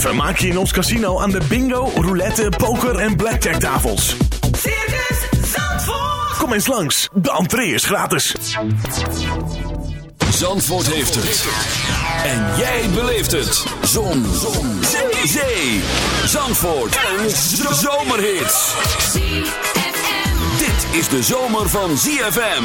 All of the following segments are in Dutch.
Vermaak je in ons casino aan de bingo, roulette, poker en blackjack tafels. Circus Zandvoort. Kom eens langs, de entree is gratis. Zandvoort heeft het. En jij beleeft het. Zon. Zon. Zee. Zee. Zandvoort. En zomerhits. Dit is de zomer van ZFM.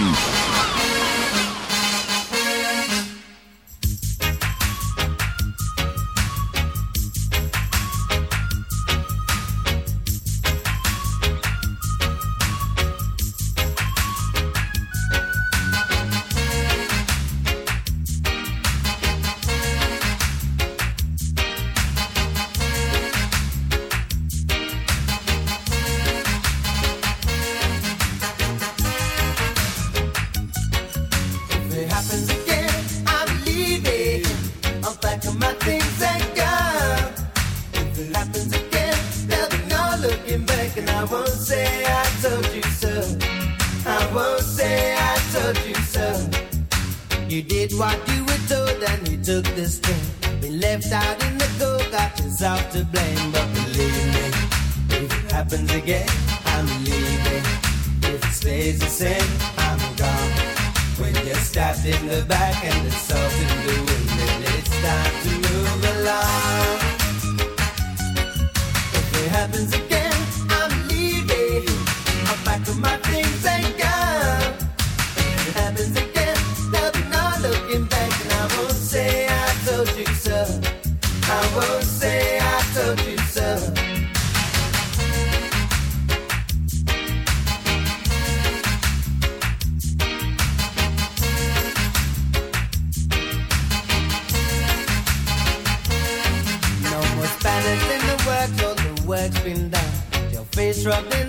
back and it's something to do and it's time to move along. If it happens disrupted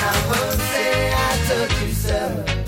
I won't say I took you so.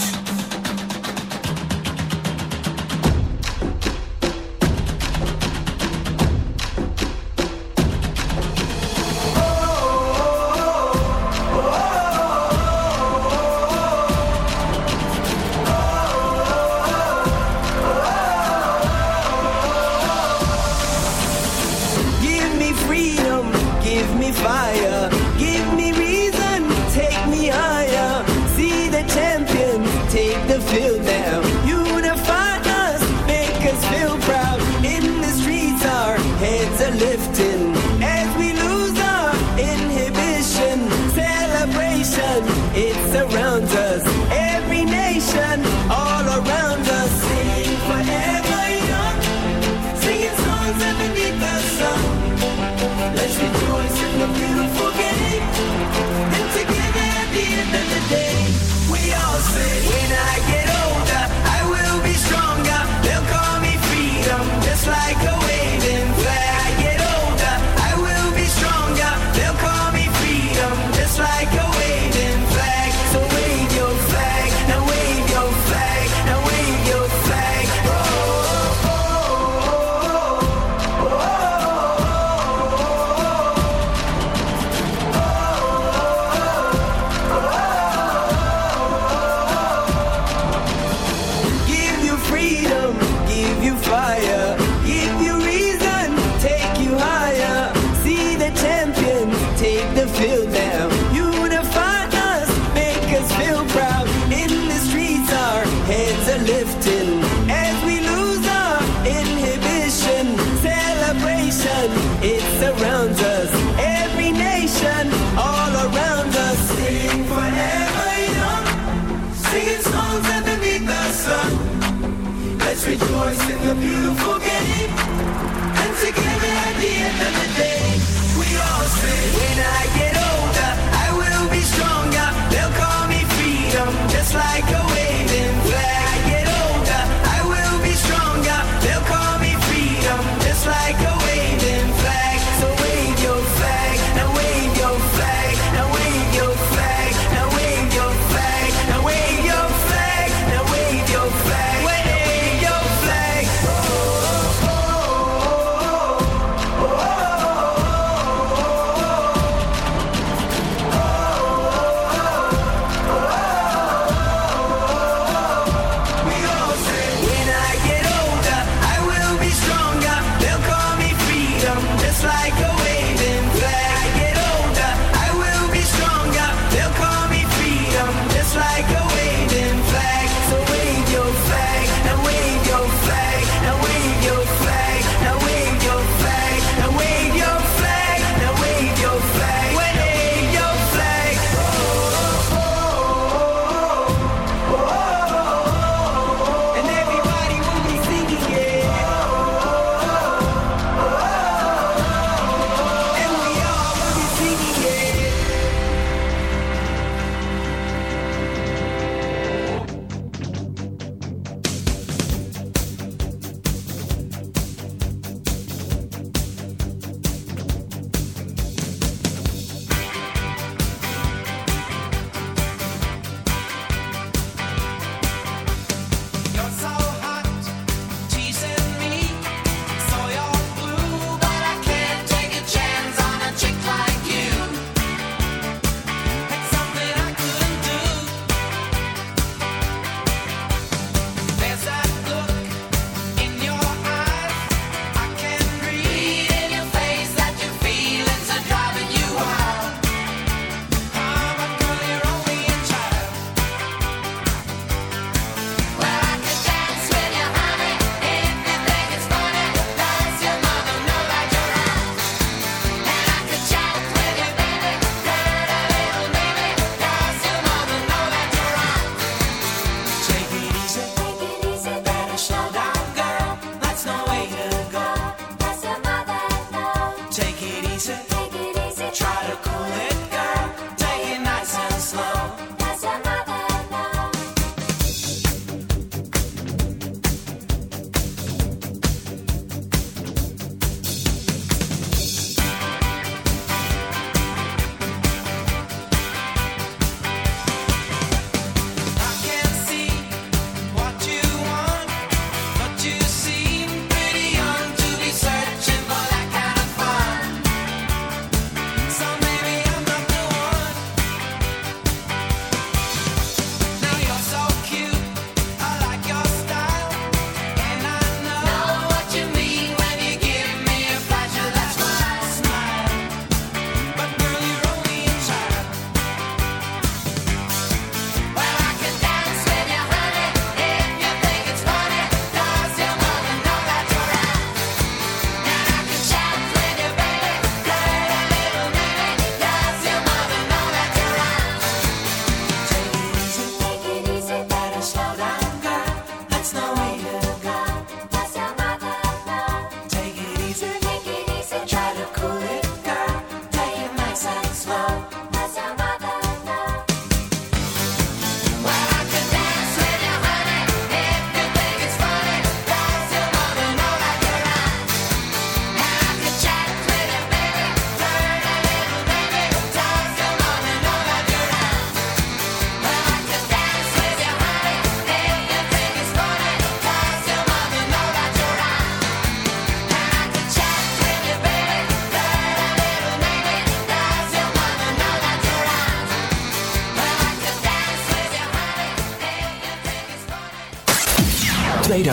When I get up.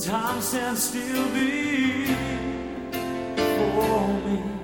time stands still be for me.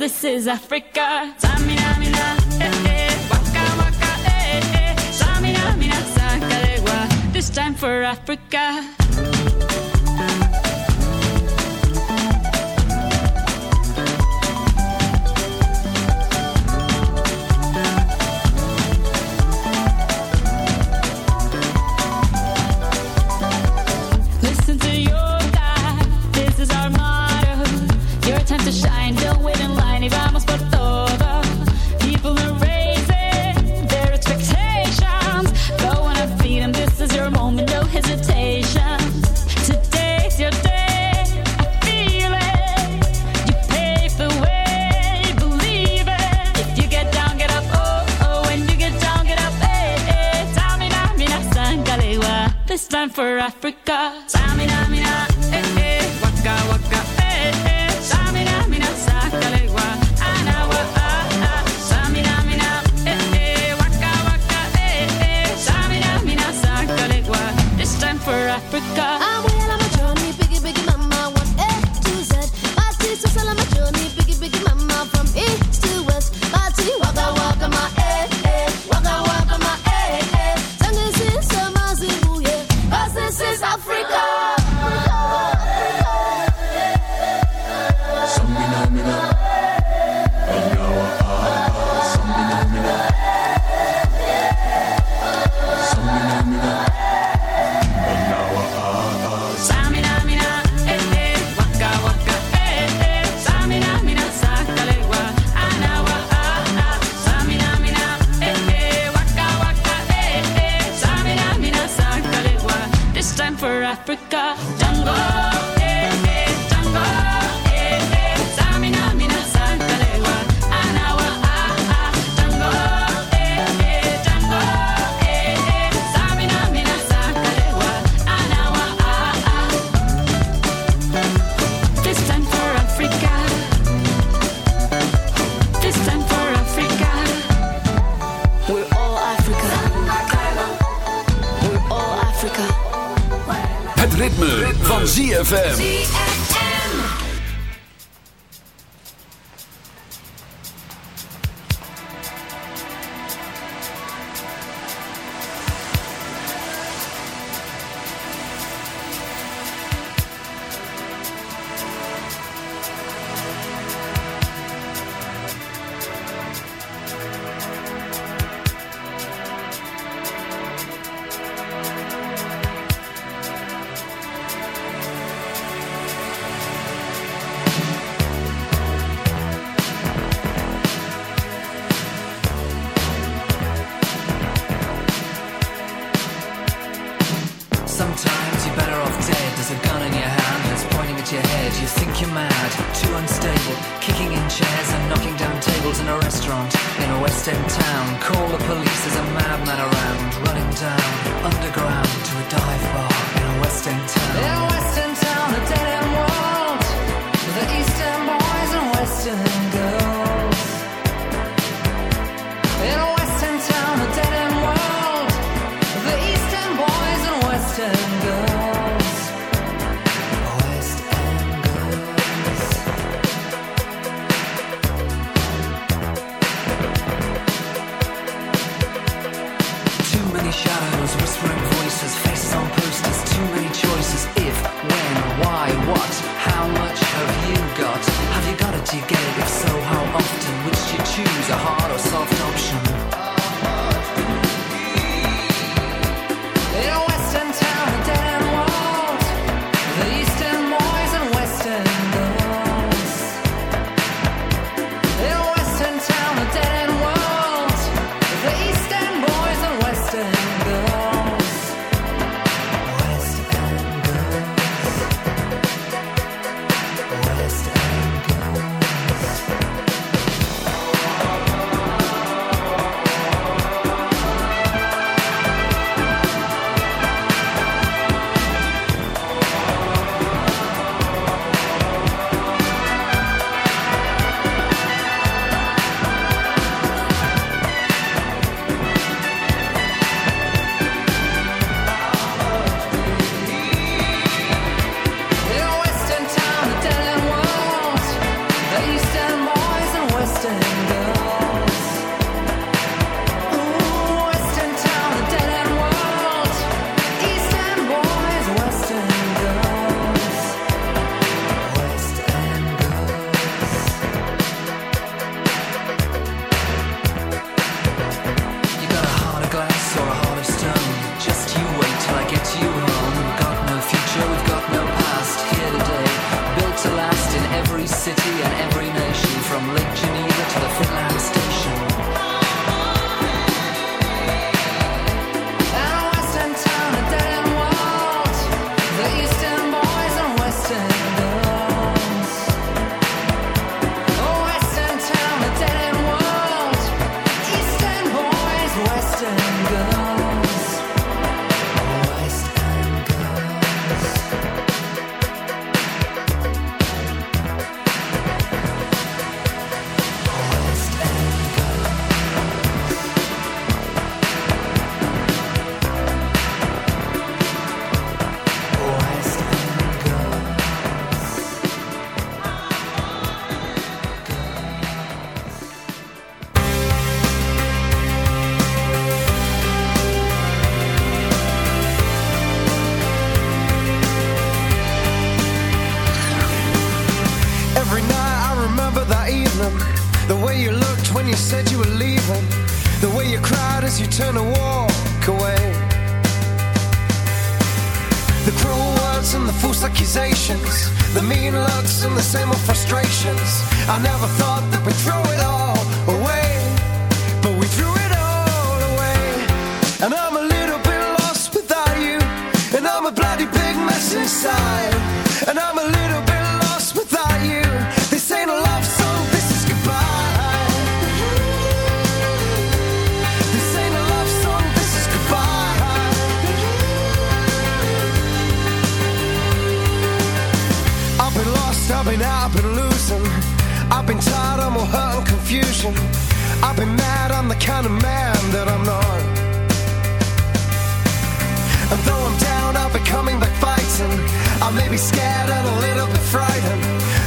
this is Africa. Samina, mina, eh, eh. Waka, waka, eh, eh. Samina, mina, sakalegua. This time for Africa. for Africa. Africa. Jungle. van ZFM.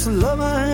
This love I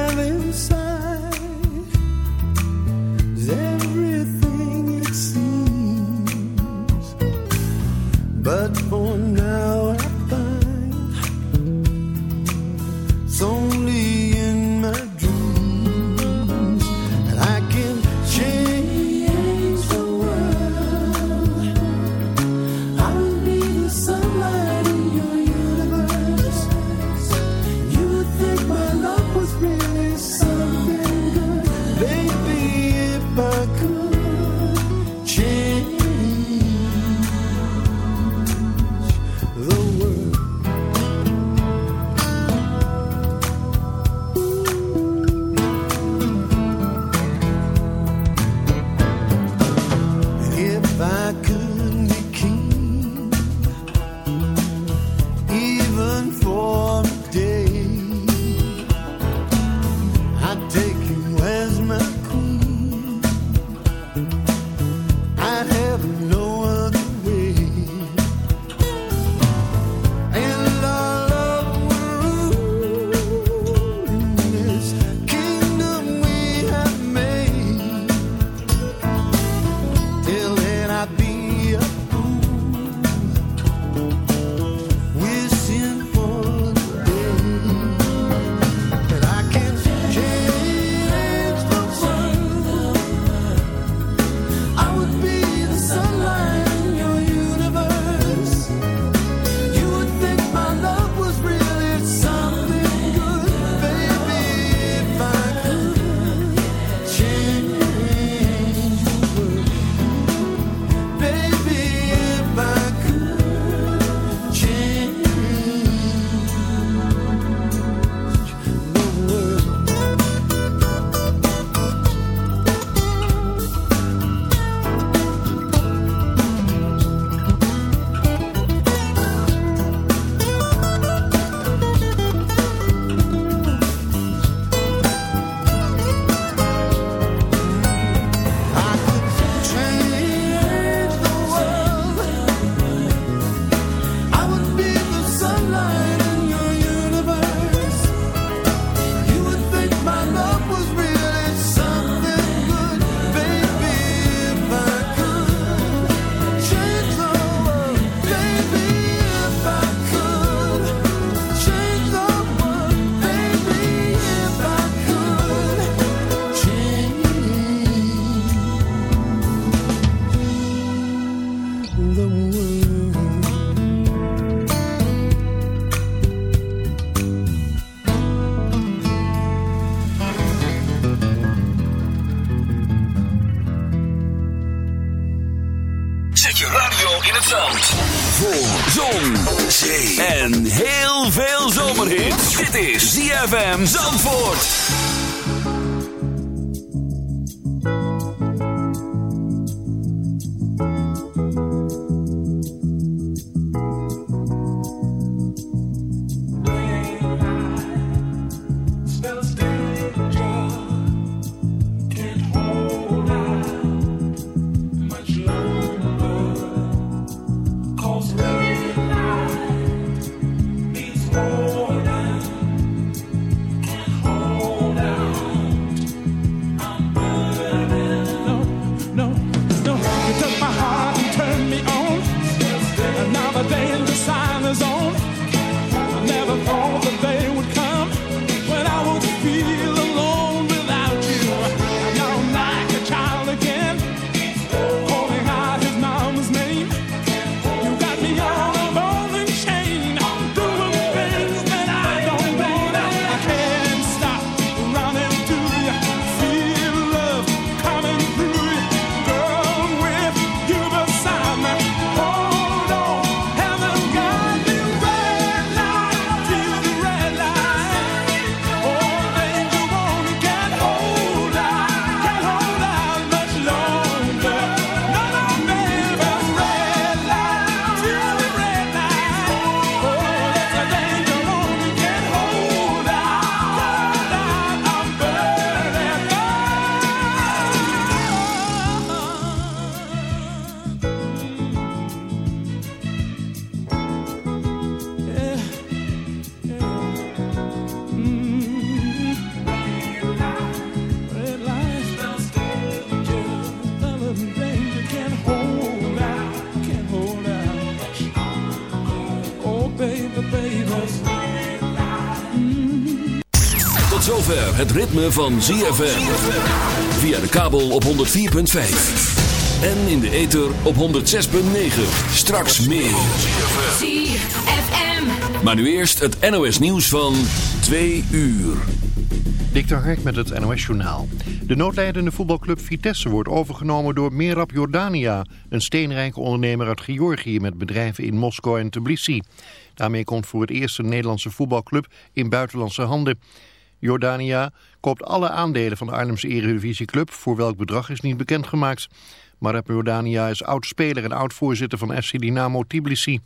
ZFM Zandvoort. Ritme van ZFM. Via de kabel op 104.5. En in de ether op 106.9. Straks meer. ZFM. Maar nu eerst het NOS nieuws van 2 uur. Dik Hark met het NOS-journaal. De noodlijdende voetbalclub Vitesse wordt overgenomen door Merab Jordania... een steenrijke ondernemer uit Georgië met bedrijven in Moskou en Tbilisi. Daarmee komt voor het eerst een Nederlandse voetbalclub in buitenlandse handen. Jordania koopt alle aandelen van de Arnhemse Eredivisieclub... voor welk bedrag is niet bekendgemaakt. Merab Jordania is oud-speler en oud-voorzitter van FC Dynamo Tbilisi.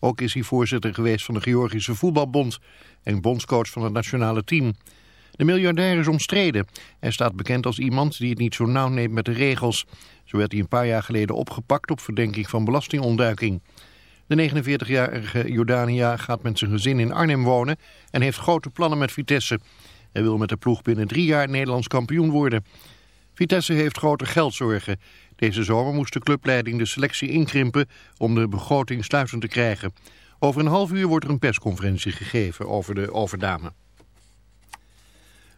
Ook is hij voorzitter geweest van de Georgische Voetbalbond... en bondscoach van het nationale team... De miljardair is omstreden. Hij staat bekend als iemand die het niet zo nauw neemt met de regels. Zo werd hij een paar jaar geleden opgepakt op verdenking van belastingontduiking. De 49-jarige Jordania gaat met zijn gezin in Arnhem wonen en heeft grote plannen met Vitesse. Hij wil met de ploeg binnen drie jaar Nederlands kampioen worden. Vitesse heeft grote geldzorgen. Deze zomer moest de clubleiding de selectie inkrimpen om de begroting sluitend te krijgen. Over een half uur wordt er een persconferentie gegeven over de overname.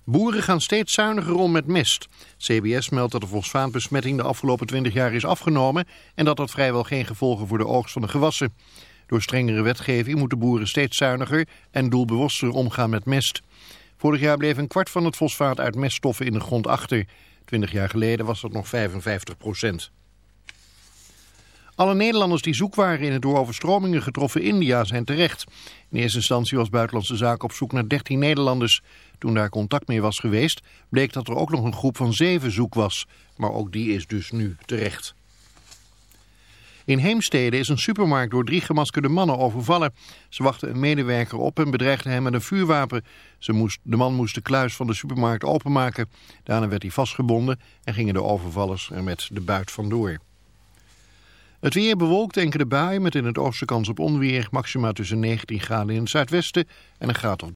Boeren gaan steeds zuiniger om met mest. CBS meldt dat de fosfaatbesmetting de afgelopen 20 jaar is afgenomen... en dat dat vrijwel geen gevolgen voor de oogst van de gewassen. Door strengere wetgeving moeten boeren steeds zuiniger en doelbewuster omgaan met mest. Vorig jaar bleef een kwart van het fosfaat uit meststoffen in de grond achter. 20 jaar geleden was dat nog 55 procent. Alle Nederlanders die zoek waren in het door overstromingen getroffen India zijn terecht. In eerste instantie was Buitenlandse Zaken op zoek naar 13 Nederlanders. Toen daar contact mee was geweest, bleek dat er ook nog een groep van 7 zoek was. Maar ook die is dus nu terecht. In Heemstede is een supermarkt door drie gemaskerde mannen overvallen. Ze wachten een medewerker op en bedreigden hem met een vuurwapen. Ze moest, de man moest de kluis van de supermarkt openmaken. Daarna werd hij vastgebonden en gingen de overvallers er met de buit vandoor. Het weer bewolkt enkele buien met in het oosten kans op onweer. Maxima tussen 19 graden in het zuidwesten en een graad of